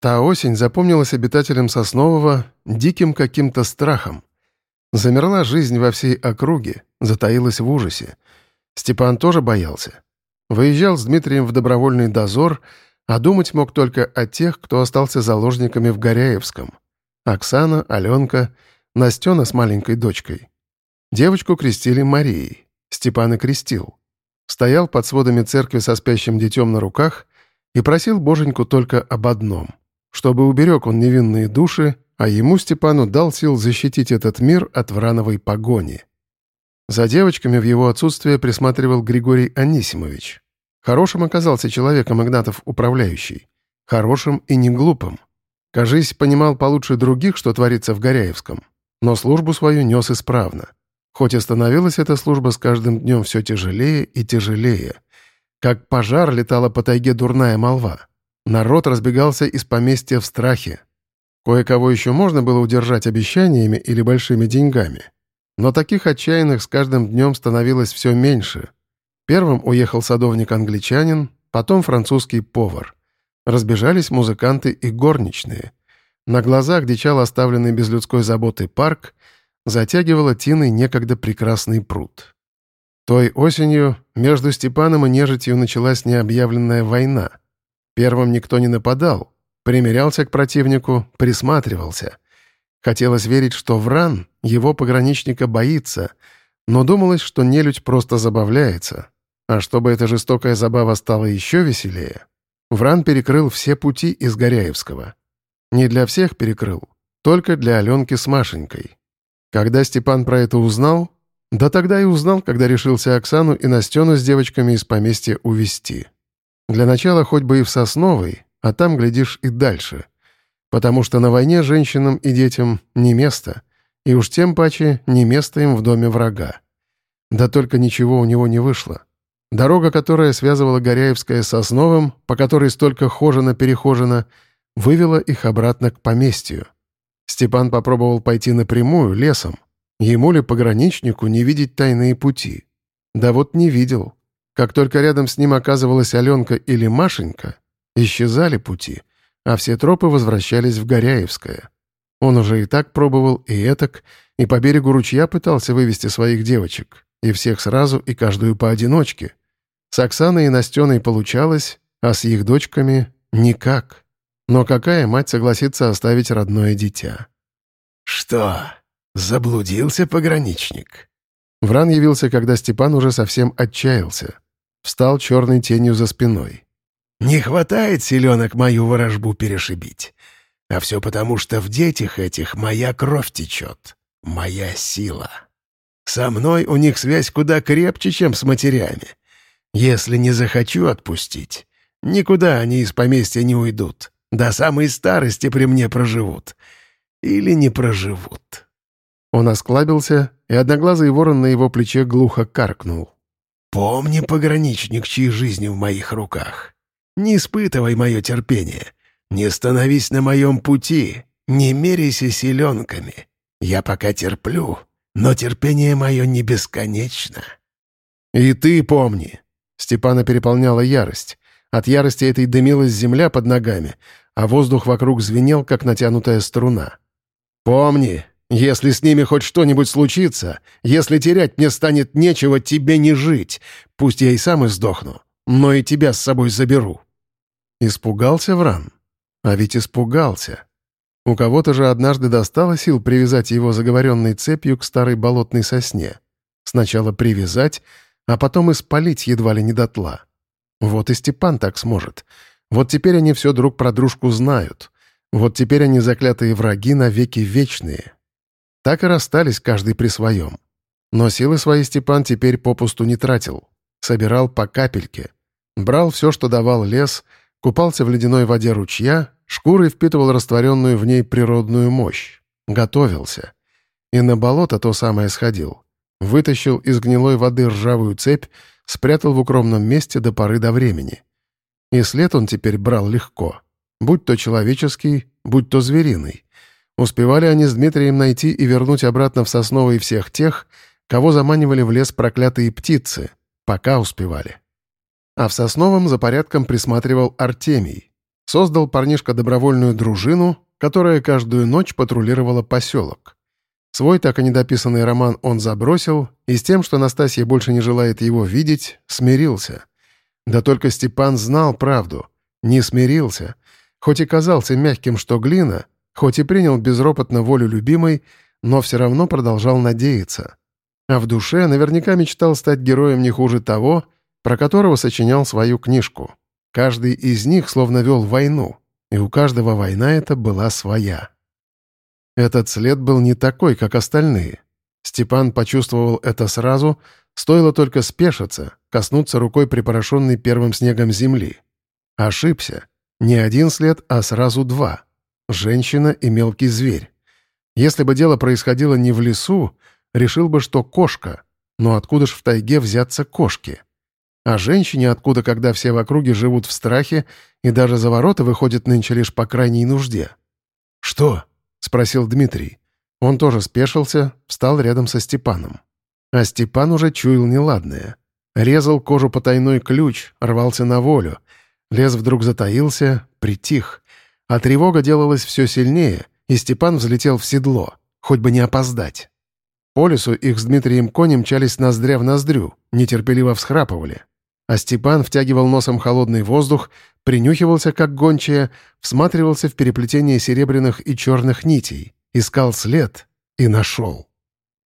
Та осень запомнилась обитателям Соснового диким каким-то страхом. Замерла жизнь во всей округе, затаилась в ужасе. Степан тоже боялся. Выезжал с Дмитрием в добровольный дозор, а думать мог только о тех, кто остался заложниками в Горяевском. Оксана, Аленка, Настена с маленькой дочкой. Девочку крестили Марией. Степан и крестил. Стоял под сводами церкви со спящим детем на руках и просил боженьку только об одном — чтобы уберег он невинные души, а ему, Степану, дал сил защитить этот мир от врановой погони. За девочками в его отсутствие присматривал Григорий Анисимович. Хорошим оказался человеком Игнатов управляющий. Хорошим и не глупым. Кажись, понимал получше других, что творится в Горяевском. Но службу свою нес исправно. Хоть и становилась эта служба с каждым днем все тяжелее и тяжелее. Как пожар летала по тайге дурная молва. Народ разбегался из поместья в страхе. Кое-кого еще можно было удержать обещаниями или большими деньгами. Но таких отчаянных с каждым днем становилось все меньше. Первым уехал садовник-англичанин, потом французский повар. Разбежались музыканты и горничные. На глазах дичал оставленный без людской заботы парк, затягивала тиной некогда прекрасный пруд. Той осенью между Степаном и нежитью началась необъявленная война — Первым никто не нападал, примерялся к противнику, присматривался. Хотелось верить, что Вран его пограничника боится, но думалось, что нелюдь просто забавляется. А чтобы эта жестокая забава стала еще веселее, Вран перекрыл все пути из Горяевского. Не для всех перекрыл, только для Аленки с Машенькой. Когда Степан про это узнал, да тогда и узнал, когда решился Оксану и Настену с девочками из поместья увести. Для начала хоть бы и в Сосновой, а там, глядишь, и дальше. Потому что на войне женщинам и детям не место, и уж тем паче не место им в доме врага. Да только ничего у него не вышло. Дорога, которая связывала Горяевское с Сосновым, по которой столько хожено-перехожено, вывела их обратно к поместью. Степан попробовал пойти напрямую, лесом. Ему ли, пограничнику, не видеть тайные пути? Да вот не видел. Как только рядом с ним оказывалась Аленка или Машенька, исчезали пути, а все тропы возвращались в Горяевское. Он уже и так пробовал, и этак, и по берегу ручья пытался вывести своих девочек, и всех сразу, и каждую поодиночке. С Оксаной и Настеной получалось, а с их дочками — никак. Но какая мать согласится оставить родное дитя? «Что, заблудился пограничник?» Вран явился, когда Степан уже совсем отчаялся встал черной тенью за спиной. «Не хватает селенок мою ворожбу перешибить. А все потому, что в детях этих моя кровь течет, моя сила. Со мной у них связь куда крепче, чем с матерями. Если не захочу отпустить, никуда они из поместья не уйдут. До самой старости при мне проживут. Или не проживут». Он осклабился, и одноглазый ворон на его плече глухо каркнул. Помни, пограничник, чьи жизни в моих руках. Не испытывай мое терпение. Не становись на моем пути. Не меряйся селенками. Я пока терплю, но терпение мое не бесконечно. И ты помни. Степана переполняла ярость. От ярости этой дымилась земля под ногами, а воздух вокруг звенел, как натянутая струна. «Помни, если с ними хоть что-нибудь случится, если терять мне станет нечего, тебе не жить. Пусть я и сам и сдохну, но и тебя с собой заберу». Испугался Вран? А ведь испугался. У кого-то же однажды достало сил привязать его заговоренной цепью к старой болотной сосне. Сначала привязать, а потом испалить едва ли не дотла. Вот и Степан так сможет. Вот теперь они все друг про дружку знают. Вот теперь они заклятые враги навеки вечные. Так и расстались каждый при своем. Но силы свои Степан теперь попусту не тратил. Собирал по капельке. Брал все, что давал лес, купался в ледяной воде ручья, шкурой впитывал растворенную в ней природную мощь. Готовился. И на болото то самое сходил. Вытащил из гнилой воды ржавую цепь, спрятал в укромном месте до поры до времени. И след он теперь брал легко. Будь то человеческий, будь то звериный. Успевали они с Дмитрием найти и вернуть обратно в Сосновый всех тех, кого заманивали в лес проклятые птицы, пока успевали. А в Сосновом за порядком присматривал Артемий. Создал парнишка добровольную дружину, которая каждую ночь патрулировала поселок. Свой так и недописанный роман он забросил и с тем, что Настасья больше не желает его видеть, смирился. Да только Степан знал правду. Не смирился. Хоть и казался мягким, что глина, хоть и принял безропотно волю любимой, но все равно продолжал надеяться. А в душе наверняка мечтал стать героем не хуже того, про которого сочинял свою книжку. Каждый из них словно вел войну, и у каждого война эта была своя. Этот след был не такой, как остальные. Степан почувствовал это сразу, стоило только спешиться, коснуться рукой припорошенной первым снегом земли. Ошибся. Не один след, а сразу два. Женщина и мелкий зверь. Если бы дело происходило не в лесу, решил бы, что кошка. Но откуда ж в тайге взяться кошки? А женщине откуда, когда все в округе живут в страхе и даже за ворота выходят нынче лишь по крайней нужде? «Что?» — спросил Дмитрий. Он тоже спешился, встал рядом со Степаном. А Степан уже чуял неладное. Резал кожу потайной ключ, рвался на волю. Лес вдруг затаился, притих. А тревога делалась все сильнее, и Степан взлетел в седло, хоть бы не опоздать. По лесу их с Дмитрием кони мчались ноздря в ноздрю, нетерпеливо всхрапывали. А Степан втягивал носом холодный воздух, принюхивался, как гончая, всматривался в переплетение серебряных и черных нитей, искал след и нашел.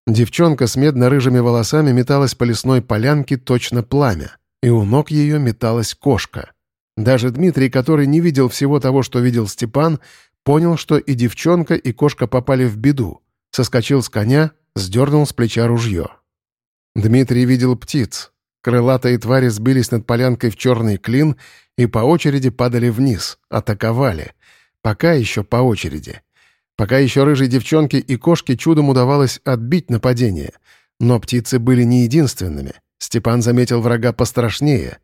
Девчонка с медно-рыжими волосами металась по лесной полянке точно пламя, и у ног ее металась кошка. Даже Дмитрий, который не видел всего того, что видел Степан, понял, что и девчонка, и кошка попали в беду, соскочил с коня, сдернул с плеча ружье. Дмитрий видел птиц, Крылатые твари сбились над полянкой в черный клин и по очереди падали вниз, атаковали. Пока еще по очереди. Пока еще рыжей девчонке и кошке чудом удавалось отбить нападение. Но птицы были не единственными. Степан заметил врага пострашнее.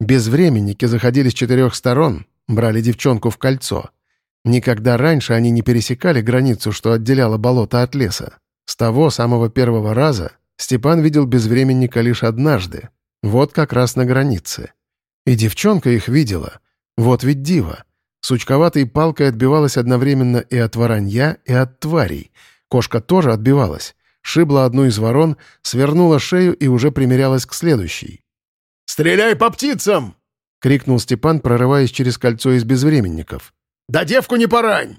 Безвременники заходили с четырех сторон, брали девчонку в кольцо. Никогда раньше они не пересекали границу, что отделяло болото от леса. С того самого первого раза Степан видел безвременника лишь однажды, вот как раз на границе. И девчонка их видела. Вот ведь диво. Сучковатой палкой отбивалась одновременно и от воронья, и от тварей. Кошка тоже отбивалась. Шибла одну из ворон, свернула шею и уже примерялась к следующей. «Стреляй по птицам!» — крикнул Степан, прорываясь через кольцо из безвременников. «Да девку не порань!»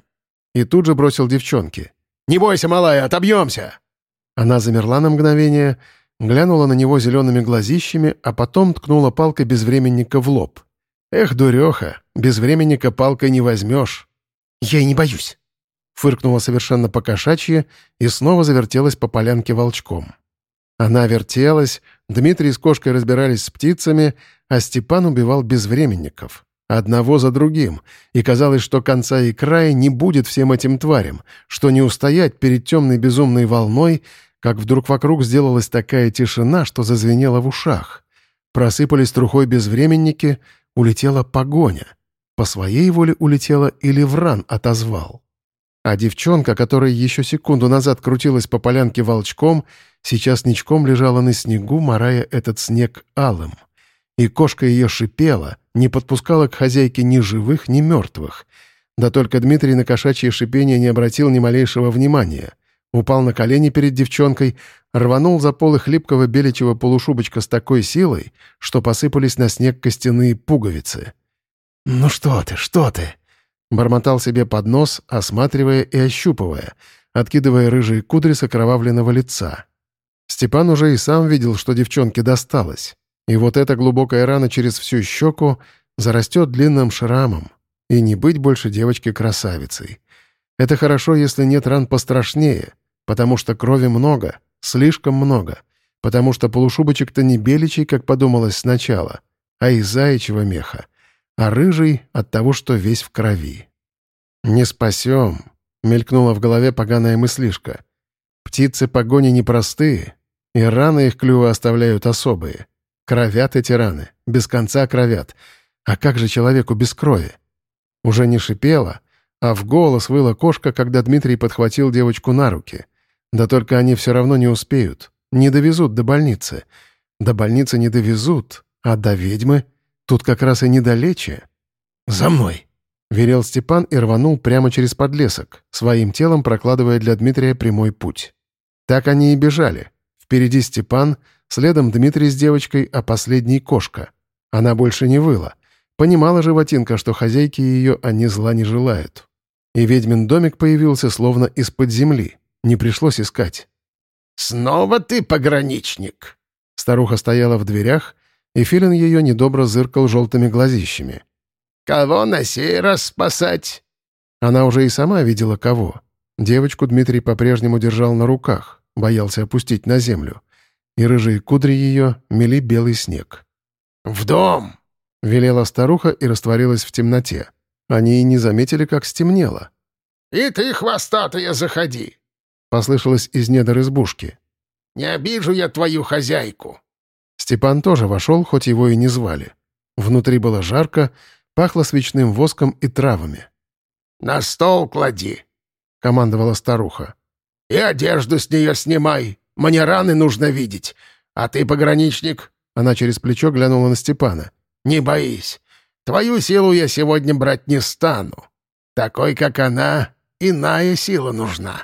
И тут же бросил девчонке. «Не бойся, малая, отобьемся!» Она замерла на мгновение, глянула на него зелеными глазищами, а потом ткнула палкой безвременника в лоб. «Эх, дуреха, безвременника палкой не возьмешь». «Я и не боюсь», — фыркнула совершенно покошачье и снова завертелась по полянке волчком. Она вертелась, Дмитрий с кошкой разбирались с птицами, а Степан убивал безвременников. Одного за другим, и казалось, что конца и края не будет всем этим тварям, что не устоять перед темной безумной волной — как вдруг вокруг сделалась такая тишина, что зазвенело в ушах. Просыпались трухой безвременники, улетела погоня. По своей воле улетела или Вран отозвал. А девчонка, которая еще секунду назад крутилась по полянке волчком, сейчас ничком лежала на снегу, морая этот снег алым. И кошка ее шипела, не подпускала к хозяйке ни живых, ни мертвых. Да только Дмитрий на кошачье шипение не обратил ни малейшего внимания. Упал на колени перед девчонкой, рванул за полы хлипкого беличьего полушубочка с такой силой, что посыпались на снег костяные пуговицы. «Ну что ты, что ты?» Бормотал себе под нос, осматривая и ощупывая, откидывая рыжие кудри с окровавленного лица. Степан уже и сам видел, что девчонке досталось. И вот эта глубокая рана через всю щеку зарастет длинным шрамом. И не быть больше девочки-красавицей. Это хорошо, если нет ран пострашнее, потому что крови много, слишком много, потому что полушубочек-то не беличий, как подумалось сначала, а из заячьего меха, а рыжий от того, что весь в крови. «Не спасем», — мелькнула в голове поганая мыслишка. «Птицы погони непростые, и раны их клювы оставляют особые. Кровят эти раны, без конца кровят. А как же человеку без крови? Уже не шипело, а в голос выла кошка, когда Дмитрий подхватил девочку на руки. Да только они все равно не успеют. Не довезут до больницы. До больницы не довезут, а до ведьмы тут как раз и недалече. «За мной!» — велел Степан и рванул прямо через подлесок, своим телом прокладывая для Дмитрия прямой путь. Так они и бежали. Впереди Степан, следом Дмитрий с девочкой, а последний — кошка. Она больше не выла. Понимала животинка, что хозяйки ее они зла не желают. И ведьмин домик появился словно из-под земли. Не пришлось искать. «Снова ты пограничник!» Старуха стояла в дверях, и Филин ее недобро зыркал желтыми глазищами. «Кого на сей раз спасать?» Она уже и сама видела кого. Девочку Дмитрий по-прежнему держал на руках, боялся опустить на землю. И рыжие кудри ее мели белый снег. «В дом!» — велела старуха и растворилась в темноте. Они и не заметили, как стемнело. «И ты, хвостатая, заходи!» — послышалось из недр избушки. «Не обижу я твою хозяйку!» Степан тоже вошел, хоть его и не звали. Внутри было жарко, пахло свечным воском и травами. «На стол клади!» — командовала старуха. «И одежду с нее снимай. Мне раны нужно видеть. А ты, пограничник...» Она через плечо глянула на Степана. «Не боись. Твою силу я сегодня брать не стану. Такой, как она, иная сила нужна».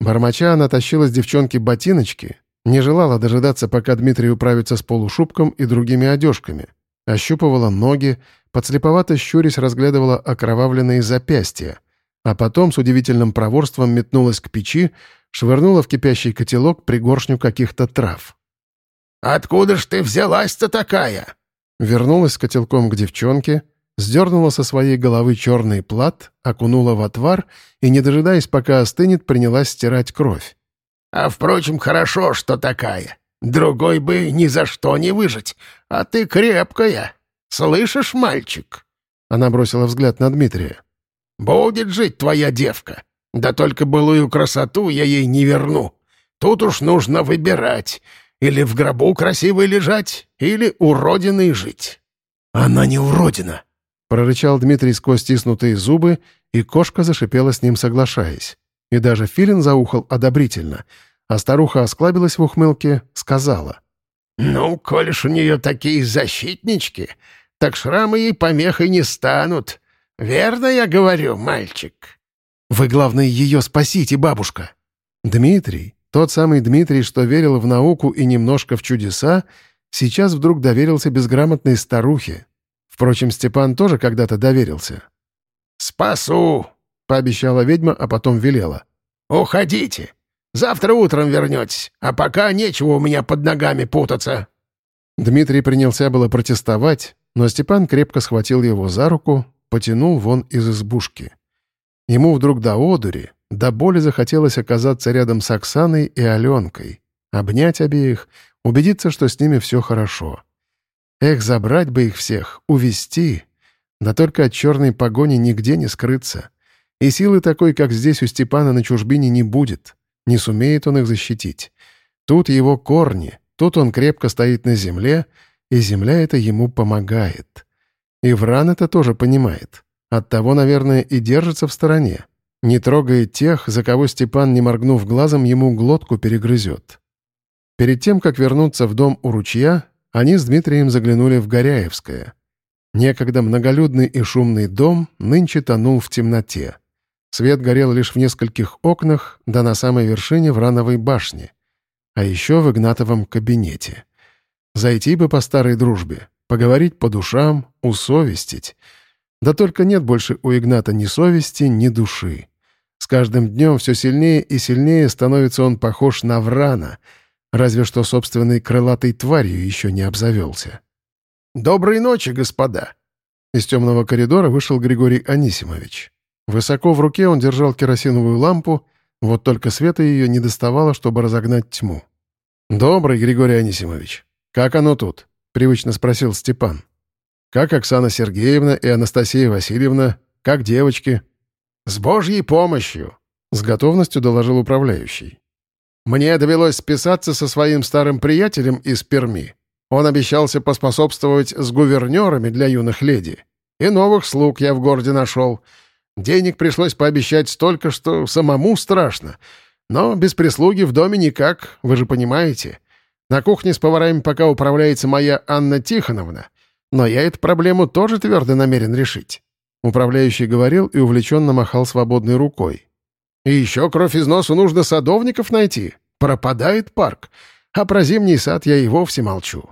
Бормоча, она тащила с девчонки ботиночки, не желала дожидаться, пока Дмитрий управится с полушубком и другими одежками. Ощупывала ноги, подслеповато щурясь разглядывала окровавленные запястья, а потом с удивительным проворством метнулась к печи, швырнула в кипящий котелок пригоршню каких-то трав. «Откуда ж ты взялась-то такая?» Вернулась с котелком к девчонке, сдернула со своей головы черный плат, окунула в отвар и, не дожидаясь, пока остынет, принялась стирать кровь. «А, впрочем, хорошо, что такая. Другой бы ни за что не выжить. А ты крепкая. Слышишь, мальчик?» Она бросила взгляд на Дмитрия. «Будет жить твоя девка. Да только былую красоту я ей не верну. Тут уж нужно выбирать. Или в гробу красивой лежать, или уродиной жить». «Она не уродина!» — прорычал Дмитрий сквозь стиснутые зубы, и кошка зашипела с ним, соглашаясь. И даже Филин заухал одобрительно, а старуха осклабилась в ухмылке, сказала. «Ну, коль ж у нее такие защитнички, так шрамы ей помехой не станут. Верно я говорю, мальчик?» «Вы, главное, ее спасите, бабушка!» Дмитрий, тот самый Дмитрий, что верил в науку и немножко в чудеса, сейчас вдруг доверился безграмотной старухе. Впрочем, Степан тоже когда-то доверился. «Спасу!» — пообещала ведьма, а потом велела. «Уходите! Завтра утром вернетесь, а пока нечего у меня под ногами путаться!» Дмитрий принялся было протестовать, но Степан крепко схватил его за руку, потянул вон из избушки. Ему вдруг до одури, до боли захотелось оказаться рядом с Оксаной и Аленкой, обнять обеих, убедиться, что с ними все хорошо. Эх, забрать бы их всех, увести. Да только от черной погони нигде не скрыться. И силы такой, как здесь у Степана на чужбине, не будет. Не сумеет он их защитить. Тут его корни, тут он крепко стоит на земле, и земля это ему помогает. И Вран это тоже понимает. Оттого, наверное, и держится в стороне. Не трогает тех, за кого Степан, не моргнув глазом, ему глотку перегрызет. Перед тем, как вернуться в дом у ручья, они с Дмитрием заглянули в Горяевское. Некогда многолюдный и шумный дом нынче тонул в темноте. Свет горел лишь в нескольких окнах, да на самой вершине Врановой башни. А еще в Игнатовом кабинете. Зайти бы по старой дружбе, поговорить по душам, усовестить. Да только нет больше у Игната ни совести, ни души. С каждым днем все сильнее и сильнее становится он похож на врана, разве что собственной крылатой тварью еще не обзавелся. «Доброй ночи, господа!» Из темного коридора вышел Григорий Анисимович. Высоко в руке он держал керосиновую лампу, вот только света ее не доставало, чтобы разогнать тьму. «Добрый, Григорий Анисимович. Как оно тут?» — привычно спросил Степан. «Как Оксана Сергеевна и Анастасия Васильевна? Как девочки?» «С Божьей помощью!» — с готовностью доложил управляющий. «Мне довелось списаться со своим старым приятелем из Перми. Он обещался поспособствовать с гувернерами для юных леди. И новых слуг я в городе нашел. Денег пришлось пообещать столько, что самому страшно. Но без прислуги в доме никак, вы же понимаете. На кухне с поварами пока управляется моя Анна Тихоновна. Но я эту проблему тоже твердо намерен решить. Управляющий говорил и увлеченно махал свободной рукой. «И еще кровь из носу нужно садовников найти. Пропадает парк. А про зимний сад я и вовсе молчу».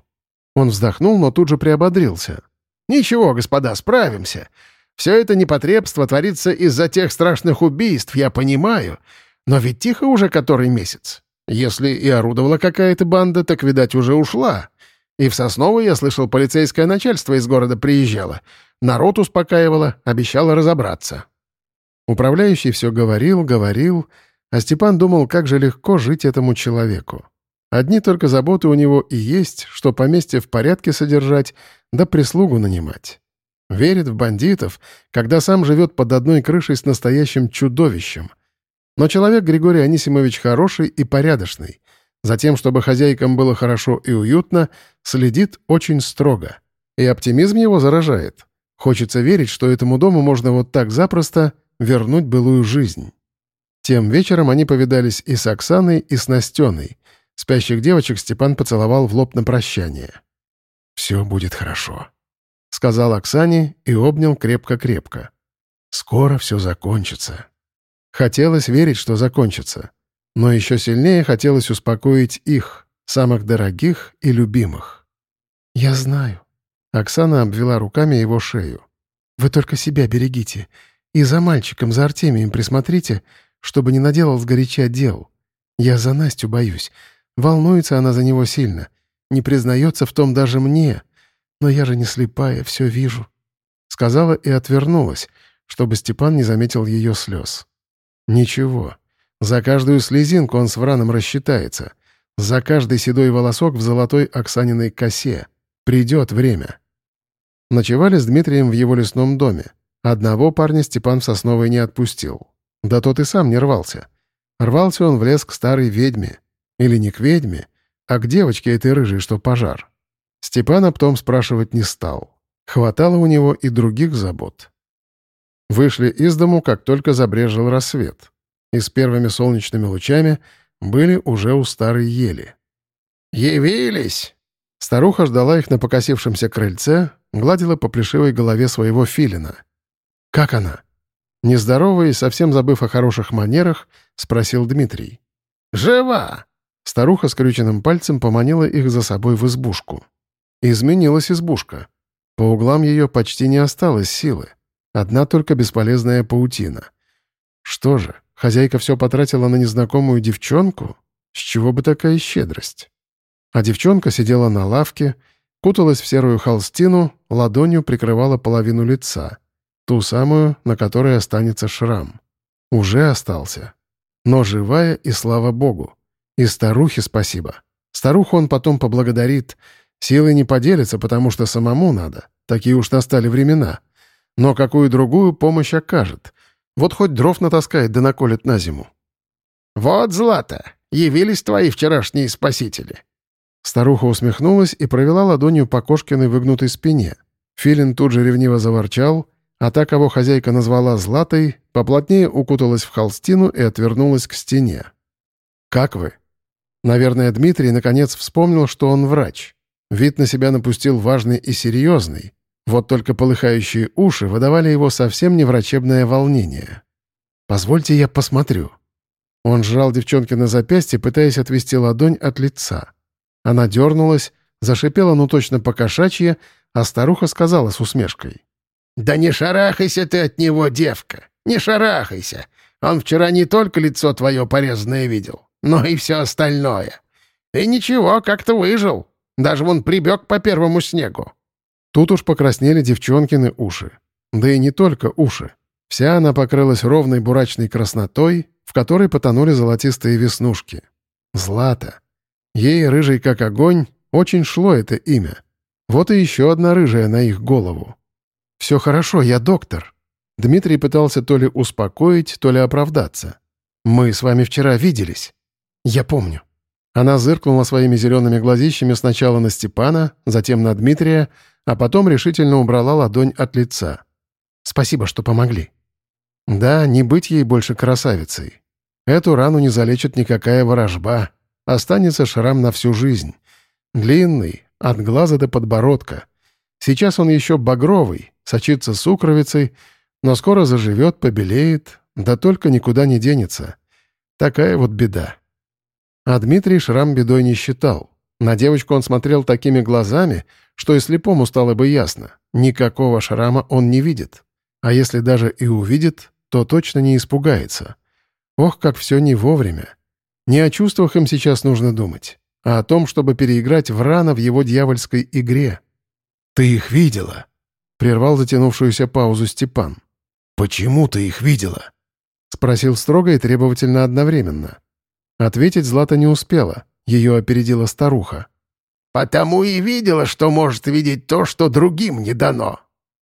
Он вздохнул, но тут же приободрился. «Ничего, господа, справимся. Все это непотребство творится из-за тех страшных убийств, я понимаю. Но ведь тихо уже который месяц. Если и орудовала какая-то банда, так, видать, уже ушла. И в Сосново, я слышал, полицейское начальство из города приезжало. Народ успокаивало, обещало разобраться. Управляющий все говорил, говорил, а Степан думал, как же легко жить этому человеку. Одни только заботы у него и есть, что поместье в порядке содержать, да прислугу нанимать. Верит в бандитов, когда сам живет под одной крышей с настоящим чудовищем. Но человек Григорий Анисимович хороший и порядочный. Затем, чтобы хозяйкам было хорошо и уютно, следит очень строго. И оптимизм его заражает. Хочется верить, что этому дому можно вот так запросто вернуть былую жизнь. Тем вечером они повидались и с Оксаной, и с Настеной. Спящих девочек Степан поцеловал в лоб на прощание. «Все будет хорошо», — сказал Оксане и обнял крепко-крепко. «Скоро все закончится». Хотелось верить, что закончится. Но еще сильнее хотелось успокоить их, самых дорогих и любимых. «Я знаю». Оксана обвела руками его шею. «Вы только себя берегите. И за мальчиком, за Артемием присмотрите, чтобы не наделал сгоряча дел. Я за Настю боюсь. Волнуется она за него сильно. Не признается в том даже мне. Но я же не слепая, все вижу». Сказала и отвернулась, чтобы Степан не заметил ее слез. «Ничего. За каждую слезинку он с Враном рассчитается. За каждый седой волосок в золотой Оксаниной косе. Придет время. Ночевали с Дмитрием в его лесном доме. Одного парня Степан в Сосновой не отпустил. Да тот и сам не рвался. Рвался он в лес к старой ведьме. Или не к ведьме, а к девочке этой рыжей, что пожар. Степан об том спрашивать не стал. Хватало у него и других забот. Вышли из дому, как только забрежил рассвет и с первыми солнечными лучами были уже у старой ели. «Явились!» Старуха ждала их на покосившемся крыльце, гладила по плешивой голове своего филина. «Как она?» Нездоровый, совсем забыв о хороших манерах, спросил Дмитрий. «Жива!» Старуха скрюченным пальцем поманила их за собой в избушку. Изменилась избушка. По углам ее почти не осталось силы. Одна только бесполезная паутина. Что же, Хозяйка все потратила на незнакомую девчонку? С чего бы такая щедрость? А девчонка сидела на лавке, куталась в серую холстину, ладонью прикрывала половину лица. Ту самую, на которой останется шрам. Уже остался. Но живая, и слава богу. И старухе спасибо. Старуху он потом поблагодарит. Силы не поделится, потому что самому надо. Такие уж настали времена. Но какую другую помощь окажет. Вот хоть дров натаскает да наколет на зиму. «Вот, Злата, явились твои вчерашние спасители». Старуха усмехнулась и провела ладонью по кошкиной выгнутой спине. Филин тут же ревниво заворчал, а та, кого хозяйка назвала Златой, поплотнее укуталась в холстину и отвернулась к стене. «Как вы?» Наверное, Дмитрий наконец вспомнил, что он врач. Вид на себя напустил важный и серьезный, вот только полыхающие уши выдавали его совсем не врачебное волнение. «Позвольте я посмотрю». Он сжал девчонки на запястье, пытаясь отвести ладонь от лица. Она дернулась, зашипела ну точно по-кошачье, а старуха сказала с усмешкой. «Да не шарахайся ты от него, девка, не шарахайся. Он вчера не только лицо твое порезанное видел, но и все остальное. И ничего, как-то выжил. Даже вон прибег по первому снегу. Тут уж покраснели девчонкины уши. Да и не только уши. Вся она покрылась ровной бурачной краснотой, в которой потонули золотистые веснушки. Злата. Ей, рыжий как огонь, очень шло это имя. Вот и еще одна рыжая на их голову. «Все хорошо, я доктор». Дмитрий пытался то ли успокоить, то ли оправдаться. «Мы с вами вчера виделись». «Я помню». Она зыркнула своими зелеными глазищами сначала на Степана, затем на Дмитрия, а потом решительно убрала ладонь от лица. «Спасибо, что помогли». «Да, не быть ей больше красавицей. Эту рану не залечит никакая ворожба. Останется шрам на всю жизнь. Длинный, от глаза до подбородка. Сейчас он еще багровый, сочится сукровицей, Но скоро заживет, побелеет, да только никуда не денется. Такая вот беда. А Дмитрий шрам бедой не считал. На девочку он смотрел такими глазами, что и слепому стало бы ясно. Никакого шрама он не видит. А если даже и увидит, то точно не испугается. Ох, как все не вовремя. Не о чувствах им сейчас нужно думать, а о том, чтобы переиграть Врана в его дьявольской игре. «Ты их видела?» — прервал затянувшуюся паузу Степан. «Почему ты их видела?» — спросил строго и требовательно одновременно. Ответить Злата не успела, ее опередила старуха. «Потому и видела, что может видеть то, что другим не дано».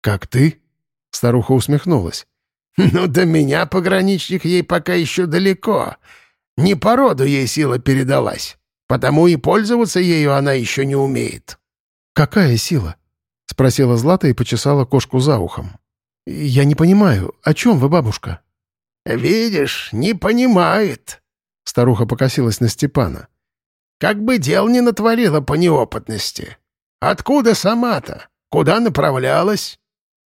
«Как ты?» — старуха усмехнулась. «Ну, до меня, пограничник, ей пока еще далеко. Не по роду ей сила передалась, потому и пользоваться ею она еще не умеет». «Какая сила?» — спросила Злата и почесала кошку за ухом. «Я не понимаю, о чем вы, бабушка?» «Видишь, не понимает», — старуха покосилась на Степана. «Как бы дел не натворила по неопытности. Откуда сама-то? Куда направлялась?»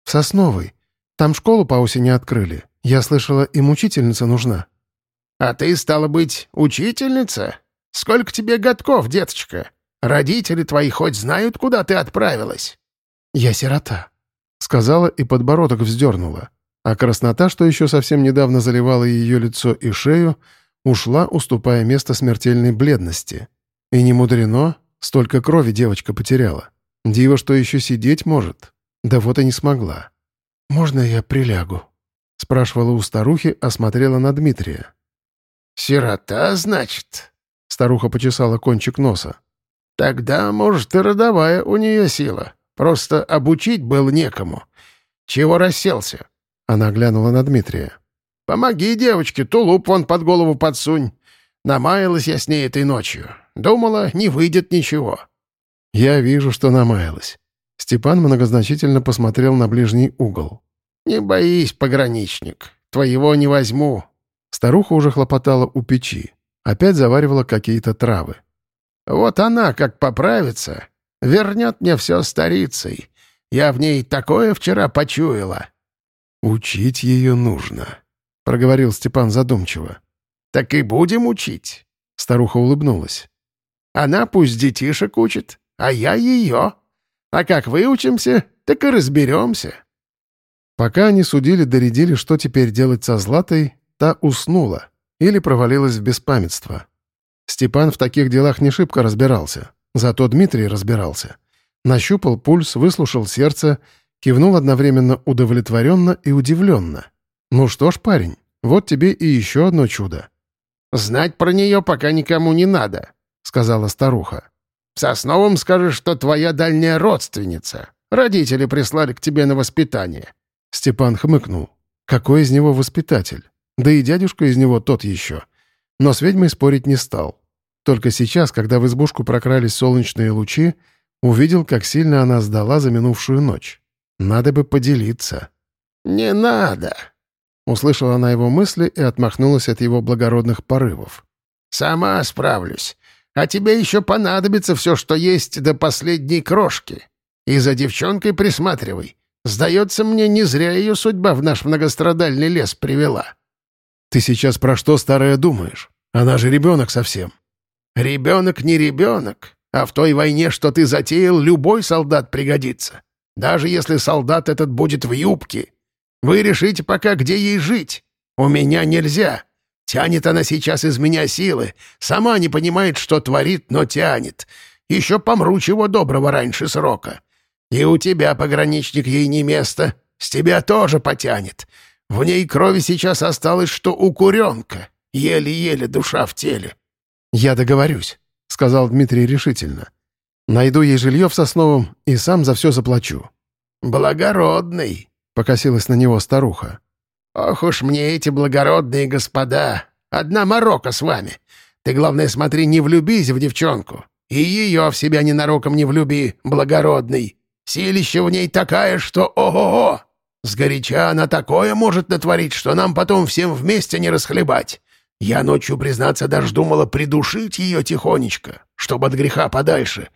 «В Сосновый. Там школу по осени открыли. Я слышала, им учительница нужна». «А ты, стала быть, учительница? Сколько тебе годков, деточка? Родители твои хоть знают, куда ты отправилась?» «Я сирота», — сказала и подбородок вздернула. А краснота, что еще совсем недавно заливала ее лицо и шею, ушла, уступая место смертельной бледности. И не мудрено, столько крови девочка потеряла. Дива, что еще сидеть может. Да вот и не смогла. «Можно я прилягу?» — спрашивала у старухи, осмотрела на Дмитрия. «Сирота, значит?» — старуха почесала кончик носа. «Тогда, может, и родовая у нее сила. Просто обучить было некому. Чего расселся?» Она глянула на Дмитрия. «Помоги девочке, тулуп вон под голову подсунь. Намаялась я с ней этой ночью. Думала, не выйдет ничего». «Я вижу, что намаялась». Степан многозначительно посмотрел на ближний угол. «Не боись, пограничник. Твоего не возьму». Старуха уже хлопотала у печи. Опять заваривала какие-то травы. «Вот она, как поправится, вернет мне все старицей. Я в ней такое вчера почуяла». «Учить ее нужно», — проговорил Степан задумчиво. «Так и будем учить», — старуха улыбнулась. «Она пусть детишек учит, а я ее. А как выучимся, так и разберемся». Пока они судили, доредили, что теперь делать со Златой, та уснула или провалилась в беспамятство. Степан в таких делах не шибко разбирался, зато Дмитрий разбирался. Нащупал пульс, выслушал сердце, кивнул одновременно удовлетворенно и удивленно. «Ну что ж, парень, вот тебе и еще одно чудо». «Знать про нее пока никому не надо», — сказала старуха. «В Сосновом скажешь, что твоя дальняя родственница. Родители прислали к тебе на воспитание». Степан хмыкнул. «Какой из него воспитатель? Да и дядюшка из него тот еще». Но с ведьмой спорить не стал. Только сейчас, когда в избушку прокрались солнечные лучи, увидел, как сильно она сдала за минувшую ночь. Надо бы поделиться. «Не надо!» Услышала она его мысли и отмахнулась от его благородных порывов. «Сама справлюсь. А тебе еще понадобится все, что есть до последней крошки. И за девчонкой присматривай. Сдается мне, не зря ее судьба в наш многострадальный лес привела». «Ты сейчас про что, старая, думаешь? Она же ребенок совсем». «Ребенок не ребенок, а в той войне, что ты затеял, любой солдат пригодится. Даже если солдат этот будет в юбке. Вы решите пока, где ей жить. У меня нельзя. Тянет она сейчас из меня силы. Сама не понимает, что творит, но тянет. Еще помру чего доброго раньше срока. И у тебя, пограничник, ей не место. С тебя тоже потянет. В ней крови сейчас осталось, что у куренка. Еле-еле душа в теле. «Я договорюсь», — сказал Дмитрий решительно. «Найду ей жилье в Сосновом и сам за все заплачу». «Благородный», — покосилась на него старуха. «Ох уж мне эти благородные господа! Одна морока с вами! Ты, главное, смотри, не влюбись в девчонку. И ее в себя ненароком не влюби, благородный. Силище в ней такая, что ого-го! Сгоряча она такое может натворить, что нам потом всем вместе не расхлебать. Я ночью, признаться, даже думала придушить ее тихонечко, чтобы от греха подальше.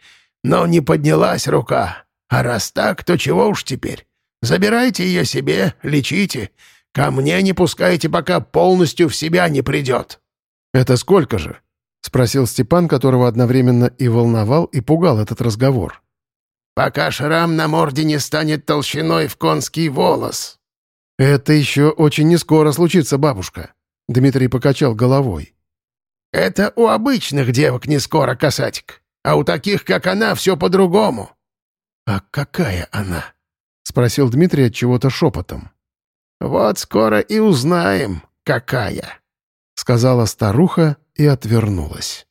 Но не поднялась рука. А раз так, то чего уж теперь? Забирайте ее себе, лечите. Ко мне не пускайте, пока полностью в себя не придет». «Это сколько же?» — спросил Степан, которого одновременно и волновал, и пугал этот разговор. «Пока шрам на морде не станет толщиной в конский волос». «Это еще очень не скоро случится, бабушка», — Дмитрий покачал головой. «Это у обычных девок не скоро, касатик, а у таких, как она, все по-другому». «А какая она?» — спросил Дмитрий от чего-то шепотом. «Вот скоро и узнаем, какая», — сказала старуха и отвернулась.